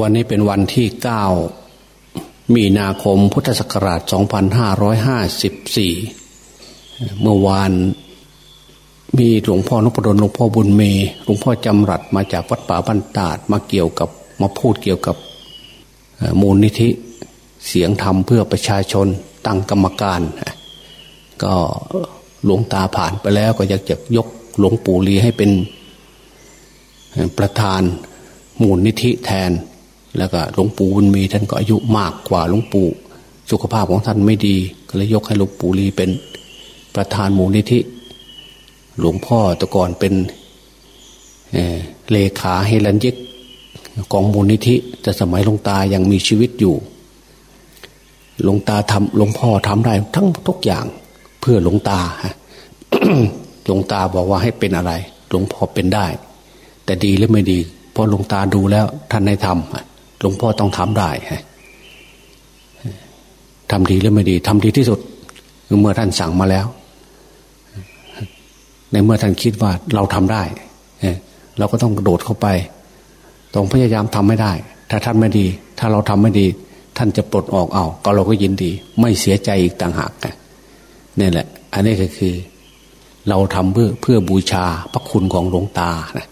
วันนี้เป็นวันที่เก้ามีนาคมพุทธศักราช 2554 เมื่อวานมีหลวงพ่อนพดลหลวงพ่อบุญเมหลวงพ่อจำรัดมาจากวัดป่าบันตาดมาเกี่ยวกับมาพูดเกี่ยวกับมูลนิธิเสียงธรรมเพื่อประชาชนตั้งกรรมการ ก็หลวงตาผ่านไปแล้วก็อยากจะยกหลวงปู่ลีให้เป็นประธานมูลนิธิแทน แล้วก็หลวงปู่บุญมีท่านก็อายุมากกว่าหลวงปู่ สุขภาพของท่านไม่ดี ก็เลยยกให้หลวงปู่ลีเป็นประธานมูลนิธิ หลวงพ่อตะก่อนเป็นเลขาเฮลันยิกของมูลนิธิ แต่สมัยหลวงตายังมีชีวิตอยู่หลวงตาทำหลวงพ่อทำได้ทั้งทุกอย่างเพื่อหลวงตาฮะหลวงตาบอกว่าให้เป็นอะไร หลวงพ่อเป็นได้ แต่ดีหรือไม่ดีพอหลวงตาดูแล้วท่านให้ทำ หลวงพ่อต้องทำได้ทำดีหรือไม่ดีทำดีที่สุดเมื่อท่านสั่งมาแล้ว ในเมื่อท่านคิดว่าเราทำได้เราก็ต้องกระโดดเข้าไปต้องพยายามทำไม่ได้ ถ้าท่านไม่ดี ถ้าเราทำไม่ดี ท่านจะปลดออกเอาก็เราก็ยินดี ไม่เสียใจอีกต่างหากนี่แหละ อันนี้ก็คือ เราทำเพื่อเพื่อบูชาพระคุณของหลวงตานะ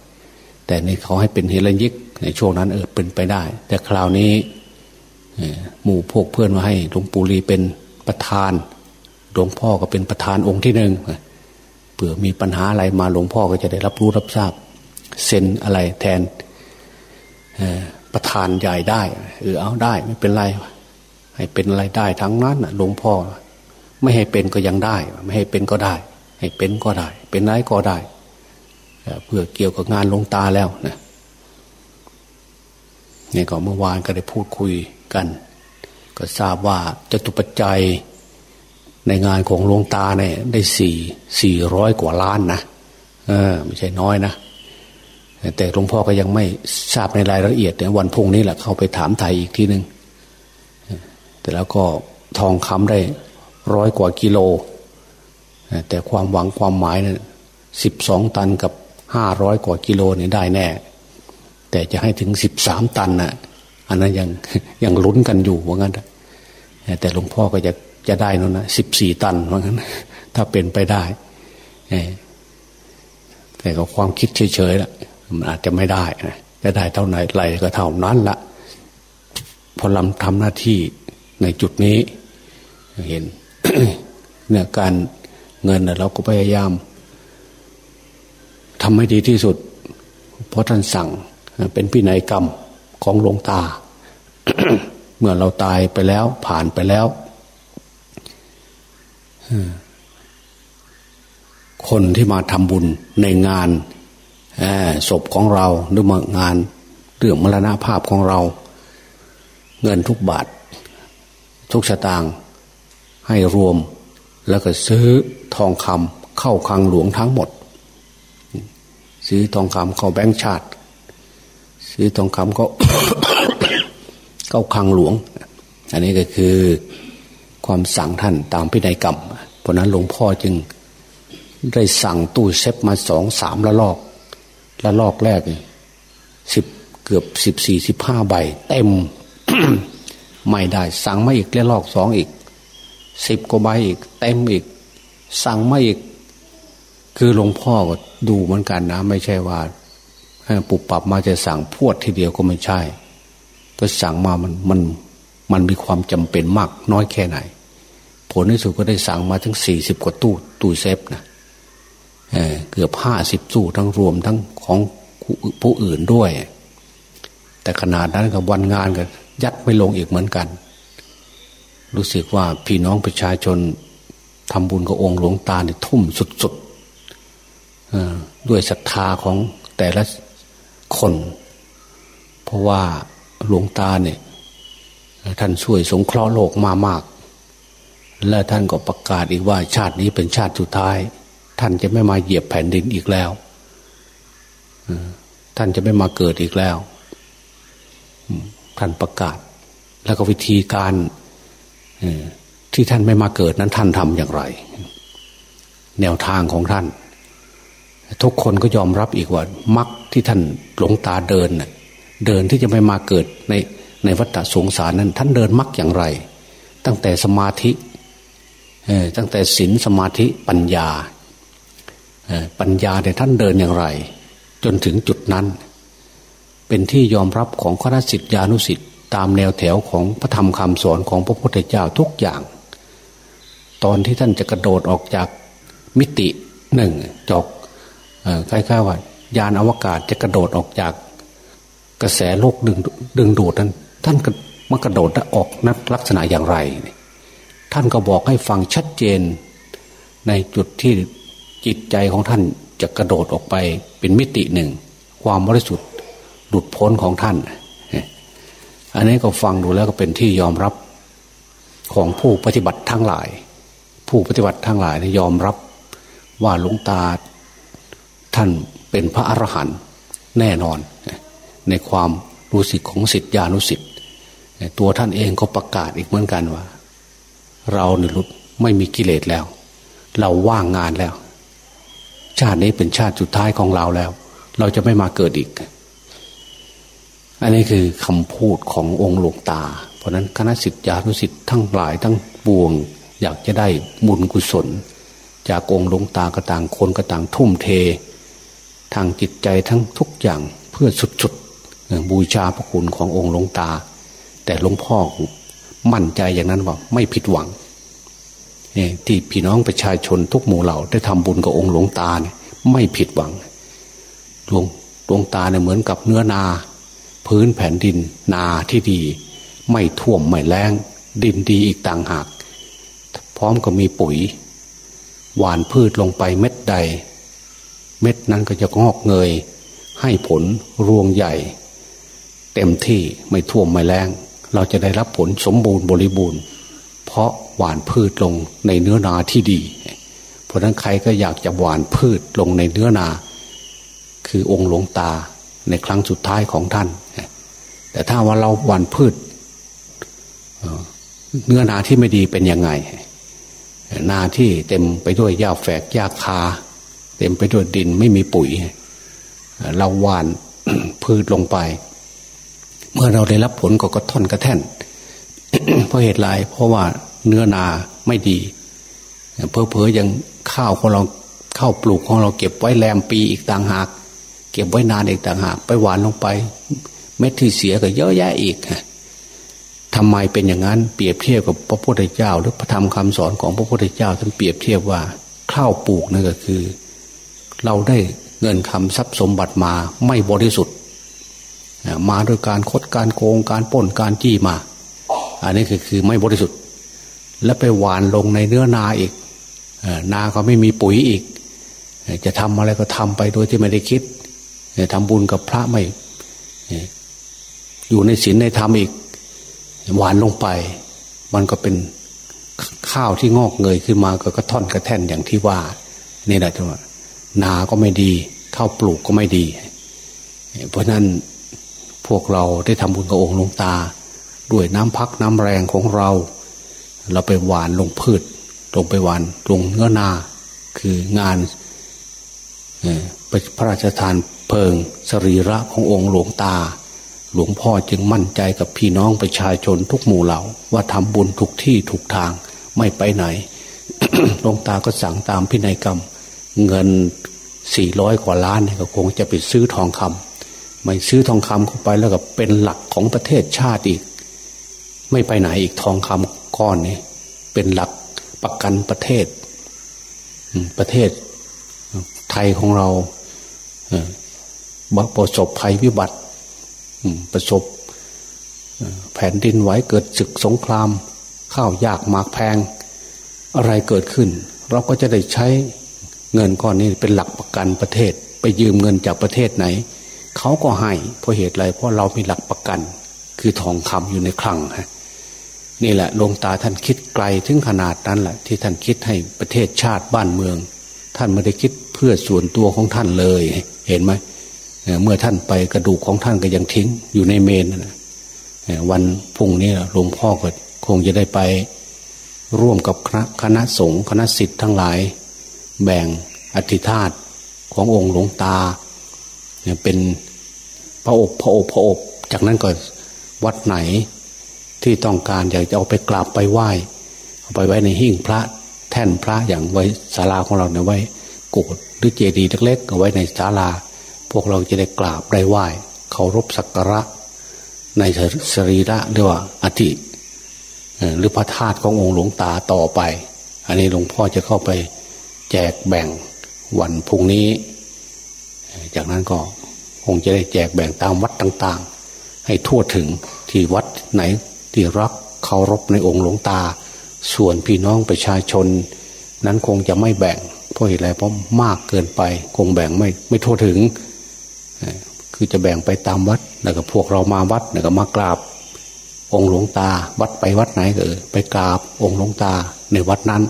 แต่ในเขาให้เป็นเฮลันยิกในช่วงนั้นเออเป็นไปได้ แต่คราวนี้หมู่พวกเพื่อนมาให้หลวงปู่ลีเป็นประธานหลวงพ่อก็เป็นประธานองค์ที่หนึ่งเผื่อมีปัญหาอะไรมาหลวงพ่อก็จะได้รับรู้รับทราบเซ็นอะไรแทนประธานใหญ่ได้เออเอาได้ ไม่เป็นไร ให้เป็นอะไรได้ทั้งนั้นหลวงพ่อ ไม่ให้เป็นก็ยังได้ ไม่ให้เป็นก็ได้ ให้เป็นก็ได้ เป็นไรก็ได้ เพื่อเกี่ยวกับงานลงตาแล้วนะนี่ก็เมื่อวานก็ได้พูดคุยกัน ก็ทราบว่าจตุปัจจัยในงานของลงตาเนี่ยได้สี่สี่ร้อยกว่าล้านนะเออไม่ใช่น้อยนะแต่หลวงพ่อก็ยังไม่ทราบในรายละเอียดเนี่ยวันพุ่งนี้แหละเข้าไปถามไทยอีกทีหนึ่งแต่แล้วก็ทองคำได้ร้อยกว่ากิโล แต่ความหวังความหมายเนี่ยสิบสองตันกับ ห้าร้อยกว่ากิโลนี่ได้แน่ แต่จะให้ถึงสิบสามตันนะ่ะ อันนั้นยังยังลุ้นกันอยู่ว่างั้นแต่หลวงพ่อก็จะจะได้นั่นนะสิบสี่ตันว่างั้น ถ้าเป็นไปได้แต่ก็ความคิดเฉยๆละมันอาจจะไม่ได้นะจะได้เท่าไหนไรก็เท่านั้นละพอลำทำหน้าที่ในจุดนี้ เห็นเนี่ยการเงินเราก็พยายาม ทำให้ดีที่สุด เพราะท่านสั่งเป็นพินัยกรรมของหลวงตา เมื่อเราตายไปแล้วผ่านไปแล้วคนที่มาทำบุญในงานศพของเราหรือมางานเรื่องมรณภาพของเรา เงินทุกบาท ทุกสตางค์ให้รวมแล้วก็ซื้อทองคำเข้าคลังหลวงทั้งหมด ซื้อทองคำเข้าแบงค์ชาติ ซื้อทองคำก็เข้าคังหลวง อันนี้ก็คือความสั่งท่านตามพินัยกรรมเพราะนั้นหลวงพ่อจึงได้สั่งตู้เซฟมาสองสามละลอกละลอกแรกสิบเกือบสิบสี่สิบห้าใบ เต็มไม่ได้ สั่งมาอีกละลอกสองอีกสิบกว่าใบอีก เต็มอีก สั่งมาอีก คือหลวงพ่อก็ดูเหมือนกันนะ ไม่ใช่ว่าปุบปับมาจะสั่งพวดทีเดียวก็ไม่ใช่ ก็สั่งมามันมันมันมีความจำเป็นมากน้อยแค่ไหน ผลที่สุดก็ได้สั่งมาทั้งสี่สิบกว่าตู้ตู้เซฟนะเเกือบห้าสิบตู้ทั้งรวมทั้งของผู้อื่นด้วย แต่ขนาดนั้นกับวันงานก็ยัดไม่ลงอีกเหมือนกัน รู้สึกว่าพี่น้องประชาชนทำบุญกับองค์หลวงตาเนี่ยทุ่มสุด ด้วยศรัทธาของแต่ละคน เพราะว่าหลวงตาเนี่ย ท่านช่วยสงเคราะห์โลกมามาก และท่านก็ประกาศอีกว่าชาตินี้เป็นชาติสุดท้าย ท่านจะไม่มาเหยียบแผ่นดินอีกแล้วท่านจะไม่มาเกิดอีกแล้ว ท่านประกาศ แล้วก็วิธีการที่ท่านไม่มาเกิดนั้นท่านทำอย่างไร แนวทางของท่าน ทุกคนก็ยอมรับอีกว่ามักที่ท่านหลงตาเดินเดินที่จะไม่มาเกิดในในวัฏสงสารนั้น ท่านเดินมักอย่างไร ตั้งแต่สมาธิตั้งแต่ศีลสมาธิปัญญาปัญญาเนี่ยท่านเดินอย่างไร จนถึงจุดนั้น เป็นที่ยอมรับของคณะสิทธิานุสิทธิ์ตามแนวแถวของพระธรรมคำสอนของพระพุทธเจ้าทุกอย่าง ตอนที่ท่านจะกระโดดออกจากมิติหนึ่งจอก คล้ายๆว่ายานอวกาศจะกระโดดออกจาก กระแสโลกดึงดึงดูดนั้น ท่านมันกระโดดออกนักลักษณะอย่างไร ท่านก็บอกให้ฟังชัดเจน ในจุดที่จิตใจของท่านจะกระโดดออกไปเป็นมิติหนึ่ง ความบริสุทธิ์หลุดพ้นของท่าน อันนี้ก็ฟังดูแล้วก็เป็นที่ยอมรับของผู้ปฏิบัติทั้งหลาย ผู้ปฏิบัติทั้งหลายยอมรับว่าหลวงตา ท่านเป็นพระอรหันต์แน่นอน ในความรู้สึกของสิทธิานุสิทธิ์ตัวท่านเองก็ประกาศอีกเหมือนกันว่า เราเนี่ยรุดไม่มีกิเลสแล้ว เราว่างงานแล้ว ชาตินี้เป็นชาติสุดท้ายของเราแล้ว เราจะไม่มาเกิดอีก อันนี้คือคำพูดขององค์หลวงตา เพราะนั้นคณะสิทธิานุสิทธิ์ทั้งหลายทั้งปวง อยากจะได้บุญกุศล จากองค์หลวงตากระต่างคนกระต่างทุ่มเท ทางจิตใจทั้งทุกอย่างเพื่อสุดๆบูชาพระคุณขององค์หลวงตา แต่หลวงพ่อมั่นใจอย่างนั้นว่าไม่ผิดหวังที่พี่น้องประชาชนทุกหมู่เหล่าได้ทำบุญกับองค์หลวงตาเนี่ยไม่ผิดหวังหลวงหลวงตาเนี่ยเหมือนกับเนื้อนา พื้นแผ่นดินนาที่ดี ไม่ท่วมไม่แรงดินดีอีกต่างหาก พร้อมกับมีปุ๋ย หวานพืชลงไปเม็ดใด เม็ดนั้นก็จะงอกเงย ให้ผลรวงใหญ่ เต็มที่ไม่ท่วมไม่แรงเราจะได้รับผลสมบูรณ์บริบูรณ์ เพราะหวานพืชลงในเนื้อนาที่ดี เพราะนั้นใครก็อยากจะหวานพืชลงในเนื้อนา คือองค์หลวงตาในครั้งสุดท้ายของท่าน แต่ถ้าว่าเราหวานพืชเนื้อนาที่ไม่ดีเป็นยังไง นาที่เต็มไปด้วยหญ้าแฝกหญ้าคา เต็มไปด้วยดินไม่มีปุ๋ย เราหวานพืชลงไป เมื่อเราได้รับผลก็กระท่อนกระแท่น เพราะเหตุไรเพราะว่าเนื้อนาไม่ดี เพอเพอยังข้าวของเราข้าวปลูกของเราเก็บไว้แรมปีอีกต่างหาก เก็บไว้นานอีกต่างหาก ไปหวานลงไป เม็ดที่เสียก็เยอะแยะอีกทำไมเป็นอย่างนั้นเปรียบเทียบกับพระพุทธเจ้า หรือพระธรรมคำสอนของพระพุทธเจ้าท่านเปรียบเทียบว่าข้าวปลูกนั่นก็คือ เราได้เงินคำทรัพย์สมบัติมาไม่บริสุทธิ์ มาโดยการคดการโกงการป้นการจี้มา อันนี้คือคือไม่บริสุทธิ์ แล้วไปหวานลงในเนื้อนาอีกนาก็ไม่มีปุ๋ยอีก จะทำอะไรก็ทำไปโดยที่ไม่ได้คิดทำบุญกับพระไม่อยู่ในศีลในธรรมอีก หวานลงไป มันก็เป็นข้าวที่งอกเงยขึ้นมาก็กระท่อนกระแท่นอย่างที่ว่า นี่แหละจังหวะ นาก็ไม่ดี ข้าวปลูกก็ไม่ดี เพราะนั้นพวกเราได้ทำบุญกับองค์หลวงตา ด้วยน้ำพักน้ำแรงของเรา เราไปหวานลงพืช ลงไปหวานลงเนื้อนา คืองานพระราชทานเพลิงสรีระขององค์หลวงตา หลวงพ่อจึงมั่นใจกับพี่น้องประชาชนทุกหมู่เหล่า ว่าทำบุญทุกที่ถูกทางไม่ไปไหนหลวงตาก็สั่งตามพินัยกรรม เงินสี่ร้อยกว่าล้านเนี่ยก็คงจะไปซื้อทองคำไม่ซื้อทองคำเข้าไปแล้วก็เป็นหลักของประเทศชาติอีก ไม่ไปไหนอีกทองคำก้อนนี้เป็นหลักประกันประเทศประเทศไทยของเราประสบภัยวิบัติประสบแผ่นดินไหวเกิดศึกสงคราม ข้าวยากหมากแพง อะไรเกิดขึ้น เราก็จะได้ใช้ เงินก้อนนี้เป็นหลักประกันประเทศ ไปยืมเงินจากประเทศไหนเขาก็ให้เพราะเหตุไรเพราะเรามีหลักประกัน คือทองคำอยู่ในคลังฮะนี่แหละลงตาท่านคิดไกลถึงขนาดนั้นแหละที่ท่านคิดให้ประเทศชาติบ้านเมือง ท่านไม่ได้คิดเพื่อส่วนตัวของท่านเลย เห็นไหมเมื่อท่านไปกระดูกของท่านก็ยังทิ้งอยู่ในเมนนะวันพุ่งนี้หลวงพ่อก็คงจะได้ไปร่วมกับคณะสงฆ์คณะสิทธิ์ทั้งหลาย แบ่งอธิธาตขององค์หลวงตาเป็นพระอบพระอบพระอบจากนั้นก็วัดไหนที่ต้องการอยากจะเอาไปกราบไปไหว้เอาไปไว้ในหิ้งพระแท่นพระอย่างไว้ศาลาของเราเนี่ยไว้กุดหรือเจดีย์เล็กๆเอาไว้ในศาลา พวกเราจะได้กราบได้ไหว้เคารพสักการะในสรีระเรียกว่าอธิหรือพระธาตุขององค์หลวงตาต่อไป อันนี้หลวงพ่อจะเข้าไป แจกแบ่งวันพุ่งนี้ จากนั้นก็คงจะได้แจกแบ่งตามวัดต่าง ๆ ให้ทั่วถึงที่วัดไหนที่รักเคารพในองค์หลวงตา ส่วนพี่น้องประชาชน นั้นคงจะไม่แบ่ง เพราะเหตุอะไรเพราะมากเกินไป คงแบ่งไม่ไม่ทั่วถึง คือจะแบ่งไปตามวัดแล้วก็พวกเรามาวัดแล้วก็มากราบ องค์หลวงตา วัดไปวัดไหนก็ไปกราบองค์หลวงตาในวัดนั้น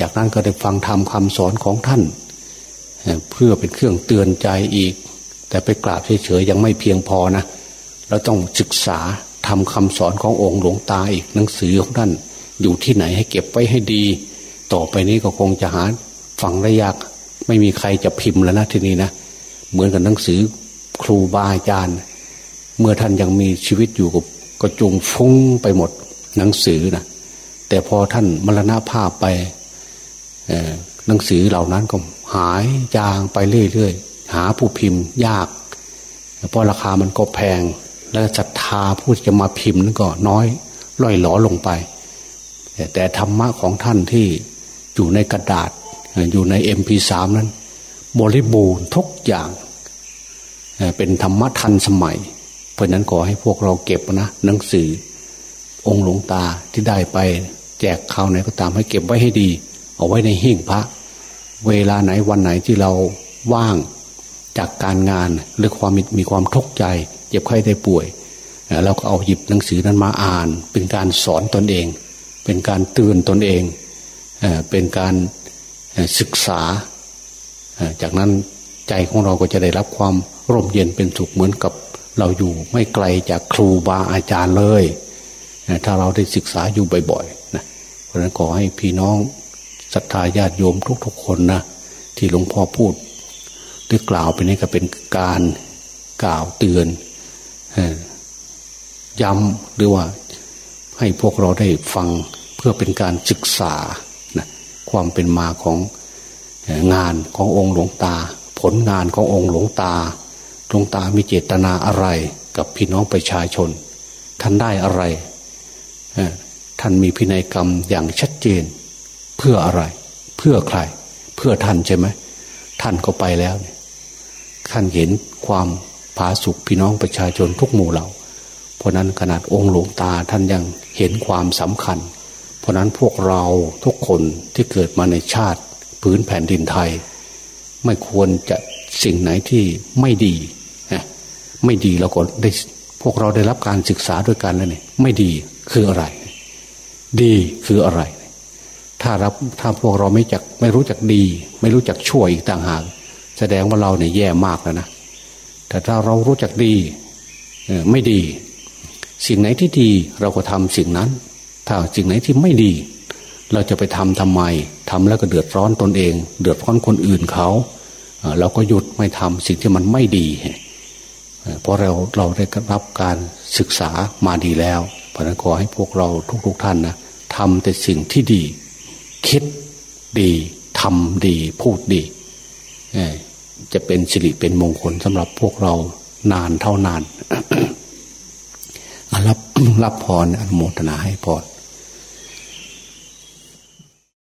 จากนั้นก็ได้ฟังธรรมคาสอนของท่าน เพื่อเป็นเครื่องเตือนใจอีก แต่ไปกราบเฉยๆยังไม่เพียงพอนะเราต้องศึกษาทำคำสอนขององค์หลวงตาอีกหนังสือของท่านอยู่ที่ไหนให้เก็บไว้ให้ดี ต่อไปนี้ก็คงจะหาฟังได้ยาก ไม่มีใครจะพิมพ์แล้วนะทีนี้นะเหมือนกับหนังสือครูบาอาจารย์ เมื่อท่านยังมีชีวิตอยู่ก็จุงฟุ้งไปหมดหนังสือนะแต่พอท่านมรณภาพไป หนังสือเหล่านั้นก็หายจางไปเรื่อยๆ หาผู้พิมพ์ยาก เพราะราคามันก็แพง และศรัทธาผู้จะมาพิมพ์นั่นก็น้อยล่อยหลอลงไป แต่ธรรมะของท่านที่อยู่ในกระดาษอยู่ในเอ็มพีสามนั้น บริบูรณ์ทุกอย่างเป็นธรรมะทันสมัย เพราะนั้นขอให้พวกเราเก็บนะหนังสือองค์หลวงตาที่ได้ไปแจกข่าวไหนก็ตามให้เก็บไว้ให้ดี เอาไว้ในหิ้งพระ เวลาไหนวันไหนที่เราว่างจากการงานหรือความมีความทุกข์ใจ เจ็บไข้ได้ป่วยเราก็เอาหยิบหนังสือนั้นมาอ่าน เป็นการสอนตนเอง เป็นการเตือนตนเองเป็นการศึกษา จากนั้นใจของเราก็จะได้รับความร่มเย็นเป็นสุขเหมือนกับเราอยู่ไม่ไกลจากครูบาอาจารย์เลย ถ้าเราได้ศึกษาอยู่บ่อยๆนะเพราะนั้นขอให้พี่น้อง ศรัทธาญาติโยมทุกๆคนนะที่หลวงพ่อพูดหรือกล่าวไปนี้ก็เป็นการกล่าวเตือนย้ำหรือว่าให้พวกเราได้ฟังเพื่อเป็นการศึกษานะความเป็นมาของงานขององค์หลวงตา ผลงานขององค์หลวงตาหลวงตามีเจตนาอะไรกับพี่น้องประชาชน ท่านได้อะไรท่านมีพินัยกรรมอย่างชัดเจน เพื่ออะไร เพื่อใคร เพื่อท่านใช่ไหมท่านก็ไปแล้วเนี่ยท่านเห็นความผาสุกพี่น้องประชาชนทุกหมู่เหล่า เพราะนั้นขนาดองค์หลวงตาท่านยังเห็นความสำคัญ เพราะนั้นพวกเราทุกคนที่เกิดมาในชาติพื้นแผ่นดินไทย ไม่ควรจะสิ่งไหนที่ไม่ดีไม่ดีเราก็ได้พวกเราได้รับการศึกษาด้วยกันแล้วเนี่ยไม่ดีคืออะไร ดีคืออะไร ถ้ารับถ้าพวกเราไม่จักไม่รู้จักดี ไม่รู้จักชั่วอีกต่างหากแสดงว่าเราเนี่ยแย่มากแล้วนะแต่ถ้าเรารู้จักดีไม่ดี สิ่งไหนที่ดีเราก็ทำสิ่งนั้น ถ้าสิ่งไหนที่ไม่ดี เราจะไปทำทำไมทำแล้วก็เดือดร้อนตนเอง เดือดร้อนคนอื่นเขาเราก็หยุดไม่ทำสิ่งที่มันไม่ดีเพราะเราเราได้รับการศึกษามาดีแล้วเพราะนั้นขอให้พวกเราทุกๆทท่านนะทำแต่สิ่งที่ดี คิดดีทำดีพูดดีจะเป็นสิริเป็นมงคลสำหรับพวกเรานานเท่านานรับรับพรอนุโมทนาให้พร